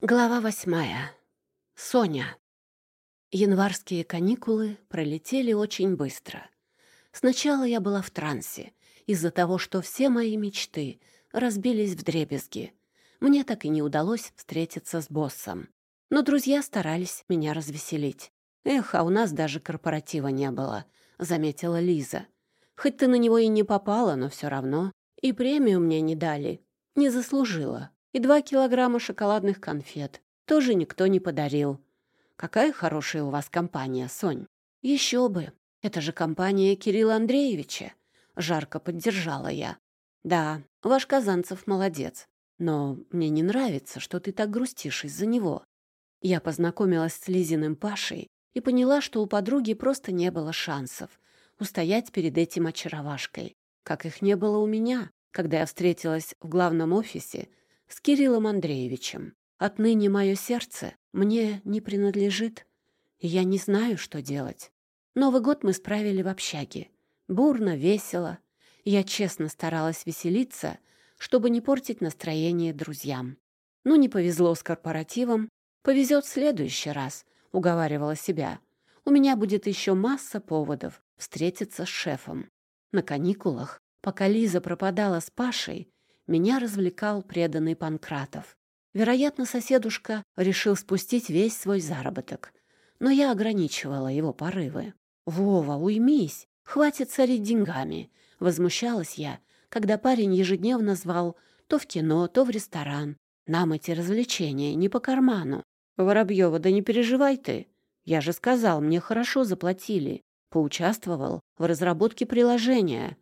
Глава восьмая. Соня. Январские каникулы пролетели очень быстро. Сначала я была в трансе из-за того, что все мои мечты разбились в дребезги. Мне так и не удалось встретиться с боссом. Но друзья старались меня развеселить. «Эх, а у нас даже корпоратива не было», — заметила Лиза. «Хоть ты на него и не попала, но все равно. И премию мне не дали. Не заслужила и два килограмма шоколадных конфет. Тоже никто не подарил. Какая хорошая у вас компания, Сонь. Еще бы. Это же компания Кирилла Андреевича. Жарко поддержала я. Да, ваш Казанцев молодец. Но мне не нравится, что ты так грустишь из-за него. Я познакомилась с Лизиным Пашей и поняла, что у подруги просто не было шансов устоять перед этим очаровашкой, как их не было у меня, когда я встретилась в главном офисе с Кириллом Андреевичем. Отныне мое сердце мне не принадлежит, я не знаю, что делать. Новый год мы справили в общаге. Бурно, весело. Я честно старалась веселиться, чтобы не портить настроение друзьям. Ну, не повезло с корпоративом, повезет в следующий раз, уговаривала себя. У меня будет еще масса поводов встретиться с шефом. На каникулах, пока Лиза пропадала с Пашей, меня развлекал преданный Панкратов. Вероятно, соседушка решил спустить весь свой заработок, но я ограничивала его порывы. «Вова, уймись! Хватит царить деньгами!» — возмущалась я, когда парень ежедневно звал то в кино, то в ресторан. Нам эти развлечения не по карману. Воробьева, да не переживай ты. Я же сказал, мне хорошо заплатили. Поучаствовал в разработке приложения.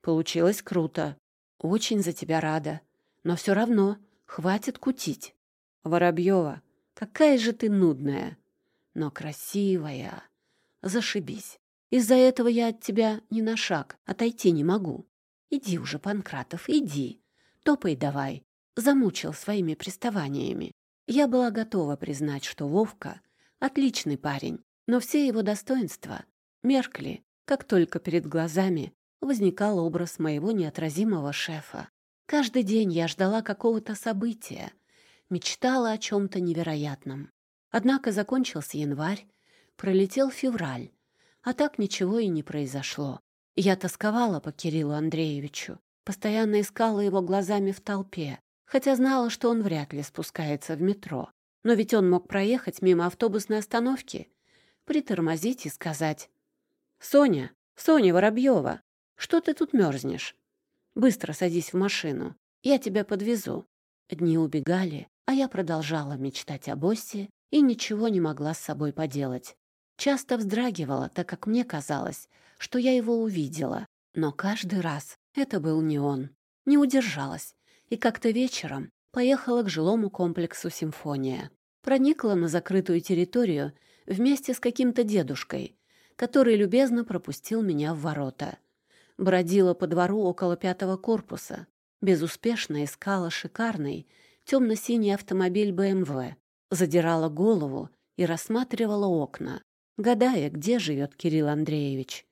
Получилось круто. Очень за тебя рада. Но все равно хватит кутить. Воробьева, какая же ты нудная, но красивая. Зашибись. Из-за этого я от тебя ни на шаг отойти не могу. Иди уже, Панкратов, иди. Топай давай. Замучил своими приставаниями. Я была готова признать, что Вовка — отличный парень, но все его достоинства меркли, как только перед глазами возникал образ моего неотразимого шефа. Каждый день я ждала какого-то события, мечтала о чем-то невероятном. Однако закончился январь, пролетел февраль, а так ничего и не произошло. Я тосковала по Кириллу Андреевичу, постоянно искала его глазами в толпе, хотя знала, что он вряд ли спускается в метро. Но ведь он мог проехать мимо автобусной остановки, притормозить и сказать «Соня, Соня Воробьева, что ты тут мерзнешь? Быстро садись в машину, я тебя подвезу». Дни убегали, а я продолжала мечтать о боссе и ничего не могла с собой поделать. Часто вздрагивала, так как мне казалось, что я его увидела. Но каждый раз это был не он. Не удержалась. И как-то вечером поехала к жилому комплексу «Симфония». Проникла на закрытую территорию вместе с каким-то дедушкой, который любезно пропустил меня в ворота бродила по двору около пятого корпуса, безуспешно искала шикарный темно-синий автомобиль БМВ, задирала голову и рассматривала окна, гадая, где живет Кирилл Андреевич.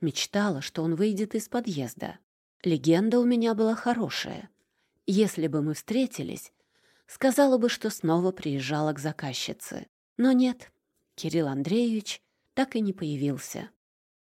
Мечтала, что он выйдет из подъезда. Легенда у меня была хорошая. Если бы мы встретились, сказала бы, что снова приезжала к заказчице. Но нет, Кирилл Андреевич так и не появился.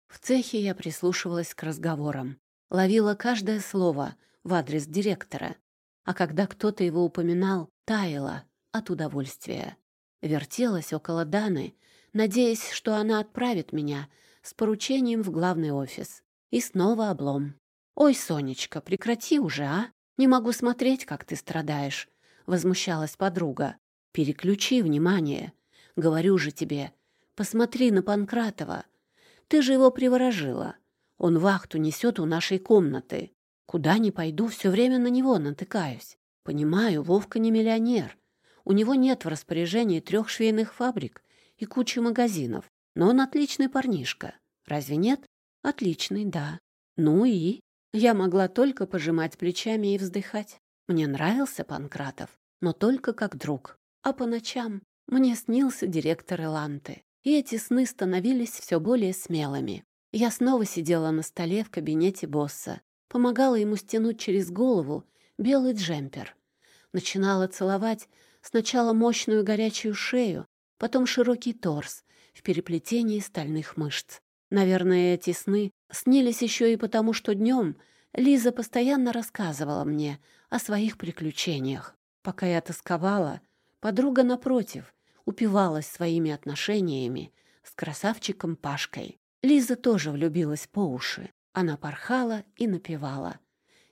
В цехе я прислушивалась к разговорам, ловила каждое слово в адрес директора, а когда кто-то его упоминал, таяла от удовольствия. Вертелась около Даны, надеясь, что она отправит меня с поручением в главный офис. И снова облом. «Ой, Сонечка, прекрати уже, а? Не могу смотреть, как ты страдаешь», — возмущалась подруга. «Переключи внимание. Говорю же тебе, посмотри на Панкратова. Ты же его приворожила. Он вахту несет у нашей комнаты. Куда ни пойду, все время на него натыкаюсь. Понимаю, Вовка не миллионер. У него нет в распоряжении трех швейных фабрик и кучи магазинов. Но он отличный парнишка. Разве нет? Отличный, да. Ну и? Я могла только пожимать плечами и вздыхать. Мне нравился Панкратов, но только как друг. А по ночам мне снился директор Эланты и эти сны становились все более смелыми. Я снова сидела на столе в кабинете босса, помогала ему стянуть через голову белый джемпер, начинала целовать Сначала мощную горячую шею, потом широкий торс в переплетении стальных мышц. Наверное, эти сны снились еще и потому, что днем Лиза постоянно рассказывала мне о своих приключениях. Пока я тосковала, подруга, напротив, упивалась своими отношениями с красавчиком Пашкой. Лиза тоже влюбилась по уши. Она порхала и напевала.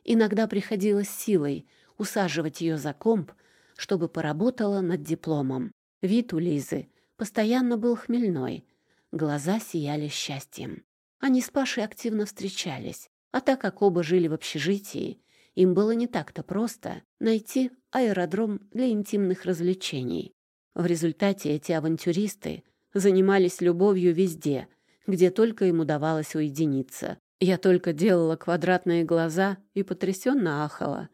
Иногда приходилось силой усаживать ее за комп, чтобы поработала над дипломом. Вид у Лизы постоянно был хмельной, глаза сияли счастьем. Они с Пашей активно встречались, а так как оба жили в общежитии, им было не так-то просто найти аэродром для интимных развлечений. В результате эти авантюристы занимались любовью везде, где только им удавалось уединиться. Я только делала квадратные глаза и потрясенно ахала.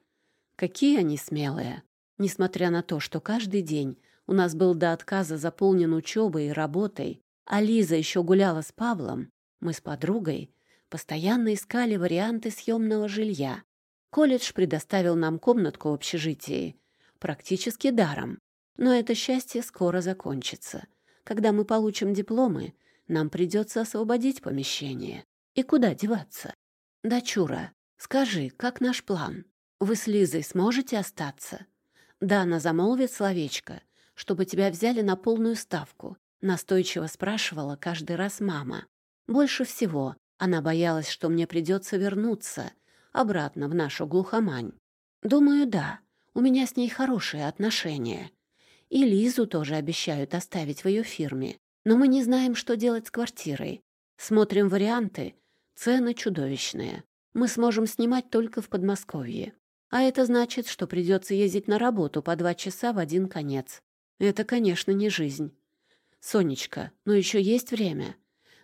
Какие они смелые! Несмотря на то, что каждый день у нас был до отказа заполнен учебой и работой, а Лиза еще гуляла с Павлом, мы с подругой постоянно искали варианты съемного жилья. Колледж предоставил нам комнатку в общежитии, практически даром. Но это счастье скоро закончится. Когда мы получим дипломы, нам придется освободить помещение. И куда деваться? Дочура, скажи, как наш план? Вы с Лизой сможете остаться? Дана замолвит словечко, чтобы тебя взяли на полную ставку, настойчиво спрашивала каждый раз мама. Больше всего она боялась, что мне придется вернуться обратно в нашу глухомань. Думаю, да, у меня с ней хорошие отношения. И Лизу тоже обещают оставить в ее фирме. Но мы не знаем, что делать с квартирой. Смотрим варианты. Цены чудовищные. Мы сможем снимать только в Подмосковье. А это значит, что придется ездить на работу по два часа в один конец. Это, конечно, не жизнь. Сонечка, но еще есть время.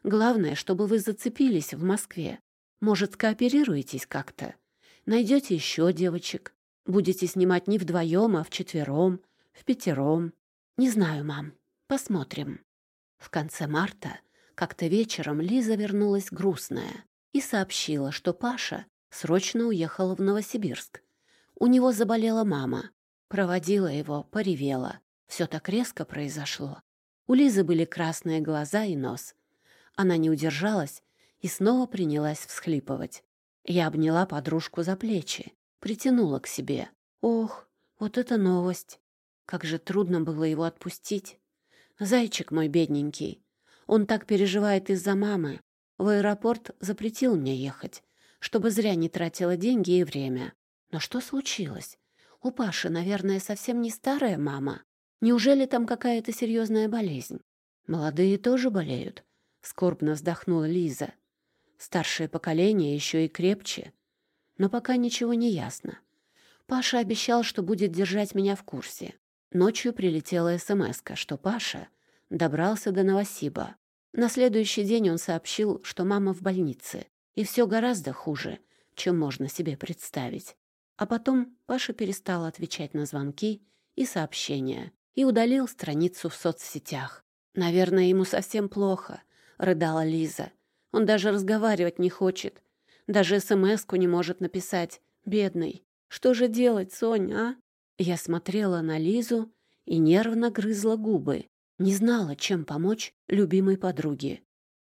Главное, чтобы вы зацепились в Москве. Может, скооперируетесь как-то? Найдете еще девочек. Будете снимать не вдвоем, а вчетвером, в пятером. Не знаю, мам. Посмотрим. В конце марта как-то вечером Лиза вернулась грустная и сообщила, что Паша срочно уехал в Новосибирск у него заболела мама. Проводила его, поревела. Все так резко произошло. У Лизы были красные глаза и нос. Она не удержалась и снова принялась всхлипывать. Я обняла подружку за плечи, притянула к себе. Ох, вот это новость! Как же трудно было его отпустить. Зайчик мой бедненький. Он так переживает из-за мамы. В аэропорт запретил мне ехать, чтобы зря не тратила деньги и время. Но что случилось? У Паши, наверное, совсем не старая мама. Неужели там какая-то серьезная болезнь? Молодые тоже болеют, скорбно вздохнула Лиза. Старшее поколение еще и крепче. Но пока ничего не ясно. Паша обещал, что будет держать меня в курсе. Ночью прилетела смс что Паша добрался до Новосиба. На следующий день он сообщил, что мама в больнице, и все гораздо хуже, чем можно себе представить. А потом Паша перестал отвечать на звонки и сообщения и удалил страницу в соцсетях. «Наверное, ему совсем плохо», — рыдала Лиза. «Он даже разговаривать не хочет. Даже смс-ку не может написать. Бедный. Что же делать, Соня, а?» Я смотрела на Лизу и нервно грызла губы. Не знала, чем помочь любимой подруге.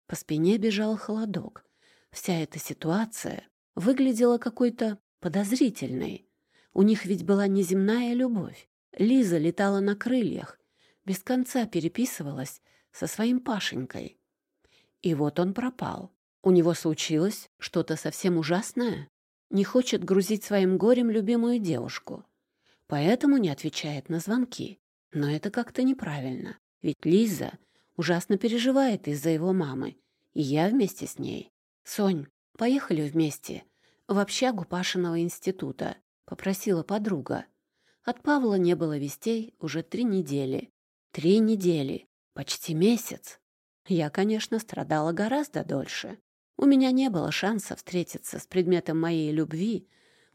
По спине бежал холодок. Вся эта ситуация выглядела какой-то подозрительной. У них ведь была неземная любовь. Лиза летала на крыльях, без конца переписывалась со своим Пашенькой. И вот он пропал. У него случилось что-то совсем ужасное. Не хочет грузить своим горем любимую девушку. Поэтому не отвечает на звонки. Но это как-то неправильно. Ведь Лиза ужасно переживает из-за его мамы. И я вместе с ней. «Сонь, поехали вместе в общагу Пашиного института, попросила подруга. От Павла не было вестей уже три недели. Три недели, почти месяц. Я, конечно, страдала гораздо дольше. У меня не было шанса встретиться с предметом моей любви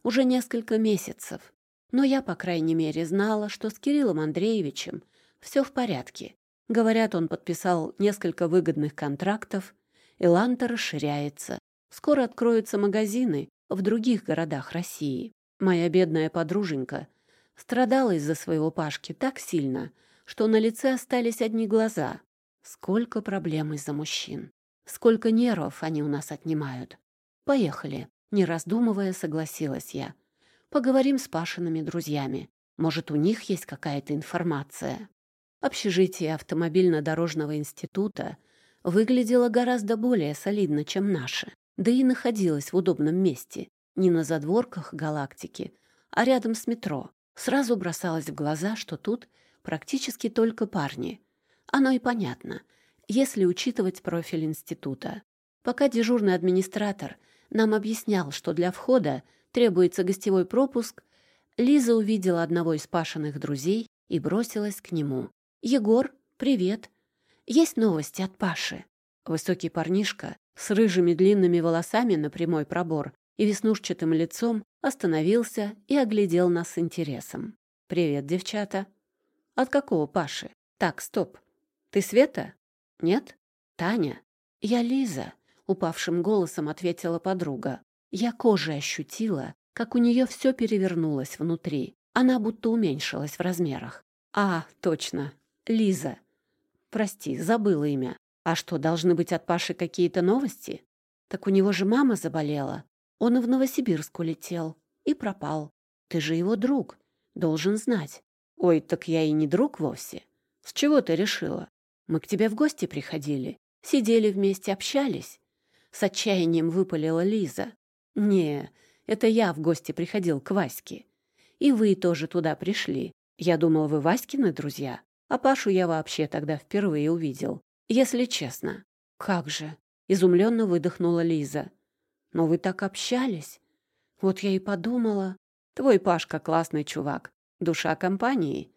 уже несколько месяцев. Но я, по крайней мере, знала, что с Кириллом Андреевичем все в порядке. Говорят, он подписал несколько выгодных контрактов, Эланта расширяется. Скоро откроются магазины, в других городах России. Моя бедная подруженька Страдала из-за своего Пашки так сильно, что на лице остались одни глаза. Сколько проблем из-за мужчин. Сколько нервов они у нас отнимают. Поехали. Не раздумывая, согласилась я. Поговорим с Пашиными друзьями. Может, у них есть какая-то информация. Общежитие автомобильно-дорожного института выглядело гораздо более солидно, чем наше, да и находилось в удобном месте, не на задворках галактики, а рядом с метро. Сразу бросалось в глаза, что тут практически только парни. Оно и понятно, если учитывать профиль института. Пока дежурный администратор нам объяснял, что для входа требуется гостевой пропуск, Лиза увидела одного из Пашиных друзей и бросилась к нему. «Егор, привет! Есть новости от Паши». Высокий парнишка с рыжими длинными волосами на прямой пробор и веснушчатым лицом остановился и оглядел нас с интересом. «Привет, девчата!» «От какого Паши?» «Так, стоп. Ты Света?» «Нет?» «Таня?» «Я Лиза», — упавшим голосом ответила подруга. Я кожей ощутила, как у нее все перевернулось внутри. Она будто уменьшилась в размерах. «А, точно. Лиза. Прости, забыла имя. А что, должны быть от Паши какие-то новости? Так у него же мама заболела. Он и в Новосибирск улетел. И пропал. Ты же его друг. Должен знать. Ой, так я и не друг вовсе. С чего ты решила? Мы к тебе в гости приходили. Сидели вместе, общались. С отчаянием выпалила Лиза. Не, это я в гости приходил к Ваське. И вы тоже туда пришли. Я думал, вы Васькины друзья. А Пашу я вообще тогда впервые увидел. Если честно. Как же? Изумленно выдохнула Лиза. Но вы так общались. Вот я и подумала. Твой Пашка классный чувак. Душа компании.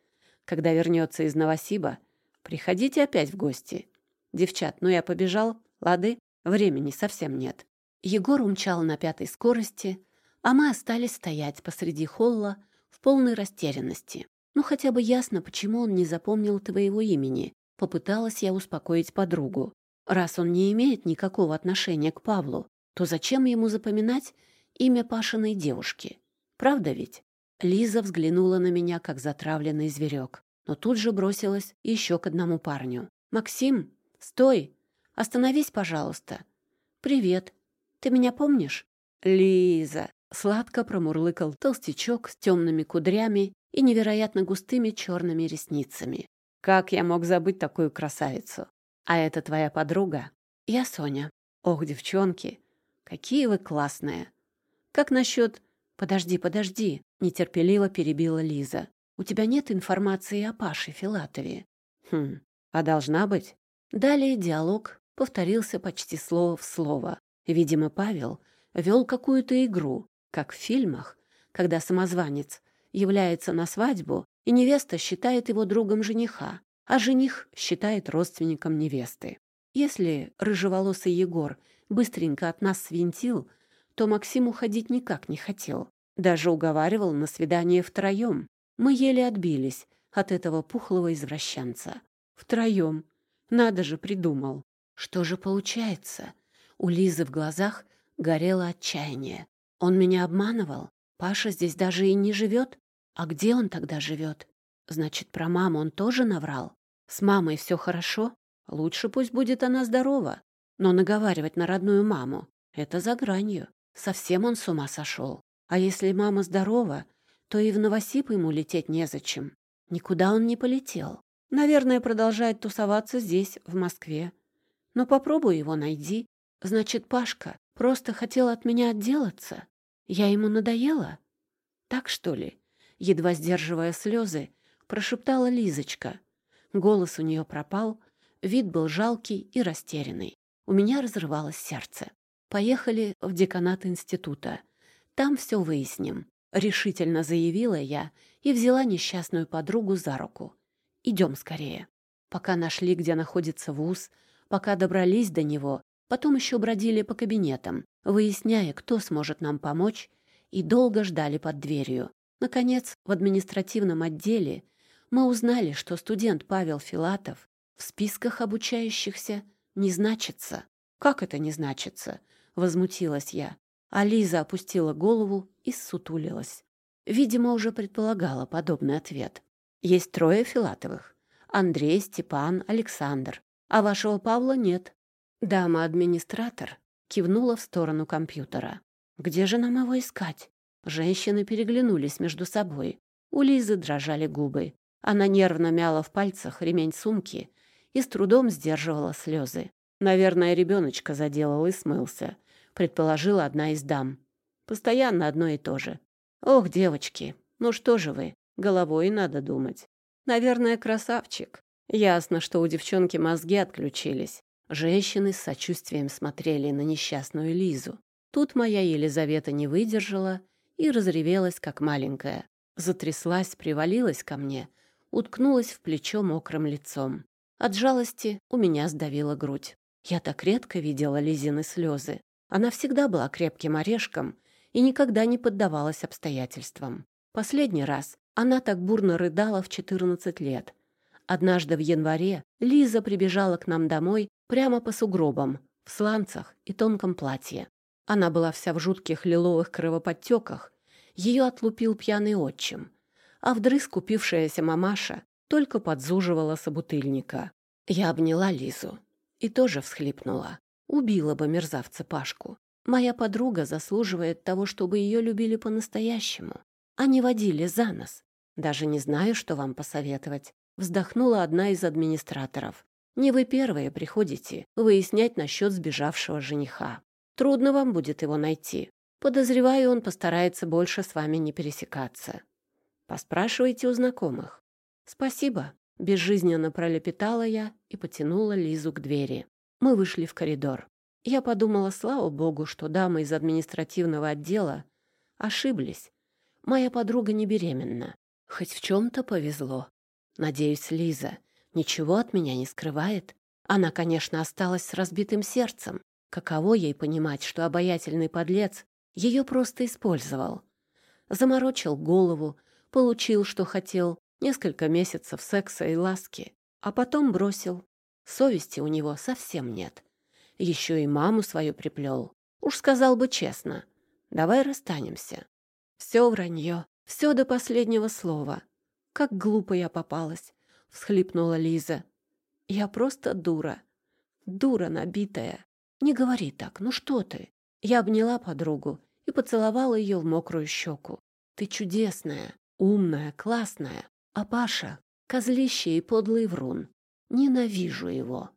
Когда вернется из Новосиба, приходите опять в гости. Девчат, ну я побежал, лады? Времени совсем нет. Егор умчал на пятой скорости, а мы остались стоять посреди холла в полной растерянности. Ну, хотя бы ясно, почему он не запомнил твоего имени. Попыталась я успокоить подругу. Раз он не имеет никакого отношения к Павлу, то зачем ему запоминать имя Пашиной девушки? Правда ведь? Лиза взглянула на меня, как затравленный зверек, но тут же бросилась еще к одному парню. «Максим, стой! Остановись, пожалуйста!» «Привет! Ты меня помнишь?» «Лиза!» — сладко промурлыкал толстячок с темными кудрями и невероятно густыми черными ресницами. «Как я мог забыть такую красавицу? А это твоя подруга?» «Я Соня». «Ох, девчонки, какие вы классные!» «Как насчет...» «Подожди, подожди!» — нетерпеливо перебила Лиза. «У тебя нет информации о Паше Филатове?» «Хм, а должна быть?» Далее диалог повторился почти слово в слово. Видимо, Павел вел какую-то игру, как в фильмах, когда самозванец является на свадьбу, и невеста считает его другом жениха, а жених считает родственником невесты. Если рыжеволосый Егор быстренько от нас свинтил, то Максим уходить никак не хотел. Даже уговаривал на свидание втроем. Мы еле отбились от этого пухлого извращенца. Втроем. Надо же, придумал. Что же получается? У Лизы в глазах горело отчаяние. Он меня обманывал? Паша здесь даже и не живет? А где он тогда живет? Значит, про маму он тоже наврал? С мамой все хорошо? Лучше пусть будет она здорова. Но наговаривать на родную маму — это за гранью. Совсем он с ума сошел. А если мама здорова, то и в Новосип ему лететь незачем. Никуда он не полетел. Наверное, продолжает тусоваться здесь, в Москве. Но попробуй его найди. Значит, Пашка просто хотел от меня отделаться. Я ему надоела? Так что ли? Едва сдерживая слезы, прошептала Лизочка. Голос у нее пропал, вид был жалкий и растерянный. У меня разрывалось сердце. Поехали в деканат института. Там все выясним. Решительно заявила я и взяла несчастную подругу за руку. Идем скорее. Пока нашли, где находится вуз, пока добрались до него, потом еще бродили по кабинетам, выясняя, кто сможет нам помочь, и долго ждали под дверью. Наконец, в административном отделе мы узнали, что студент Павел Филатов в списках обучающихся не значится. «Как это не значится?» — возмутилась я. А Лиза опустила голову и ссутулилась. Видимо, уже предполагала подобный ответ. Есть трое Филатовых. Андрей, Степан, Александр. А вашего Павла нет. Дама-администратор кивнула в сторону компьютера. Где же нам его искать? Женщины переглянулись между собой. У Лизы дрожали губы. Она нервно мяла в пальцах ремень сумки и с трудом сдерживала слезы. Наверное, ребеночка заделал и смылся, предположила одна из дам. Постоянно одно и то же. Ох, девочки, ну что же вы, головой надо думать. Наверное, красавчик. Ясно, что у девчонки мозги отключились. Женщины с сочувствием смотрели на несчастную Лизу. Тут моя Елизавета не выдержала и разревелась, как маленькая. Затряслась, привалилась ко мне, уткнулась в плечо мокрым лицом. От жалости у меня сдавила грудь. Я так редко видела Лизины слезы. Она всегда была крепким орешком и никогда не поддавалась обстоятельствам. Последний раз она так бурно рыдала в 14 лет. Однажды в январе Лиза прибежала к нам домой прямо по сугробам, в сланцах и тонком платье. Она была вся в жутких лиловых кровоподтеках. Ее отлупил пьяный отчим. А вдрызг купившаяся мамаша только подзуживала собутыльника. Я обняла Лизу и тоже всхлипнула. Убила бы мерзавца Пашку. Моя подруга заслуживает того, чтобы ее любили по-настоящему, а не водили за нос. Даже не знаю, что вам посоветовать. Вздохнула одна из администраторов. Не вы первые приходите выяснять насчет сбежавшего жениха. Трудно вам будет его найти. Подозреваю, он постарается больше с вами не пересекаться. Поспрашивайте у знакомых. Спасибо. Безжизненно пролепетала я и потянула Лизу к двери. Мы вышли в коридор. Я подумала, слава богу, что дамы из административного отдела ошиблись. Моя подруга не беременна. Хоть в чем-то повезло. Надеюсь, Лиза ничего от меня не скрывает. Она, конечно, осталась с разбитым сердцем. Каково ей понимать, что обаятельный подлец ее просто использовал? Заморочил голову, получил, что хотел, несколько месяцев секса и ласки, а потом бросил. Совести у него совсем нет еще и маму свою приплел. Уж сказал бы честно. Давай расстанемся. Все вранье, все до последнего слова. Как глупо я попалась, всхлипнула Лиза. Я просто дура. Дура набитая. Не говори так, ну что ты? Я обняла подругу и поцеловала ее в мокрую щеку. Ты чудесная, умная, классная. А Паша — козлище и подлый врун. Ненавижу его.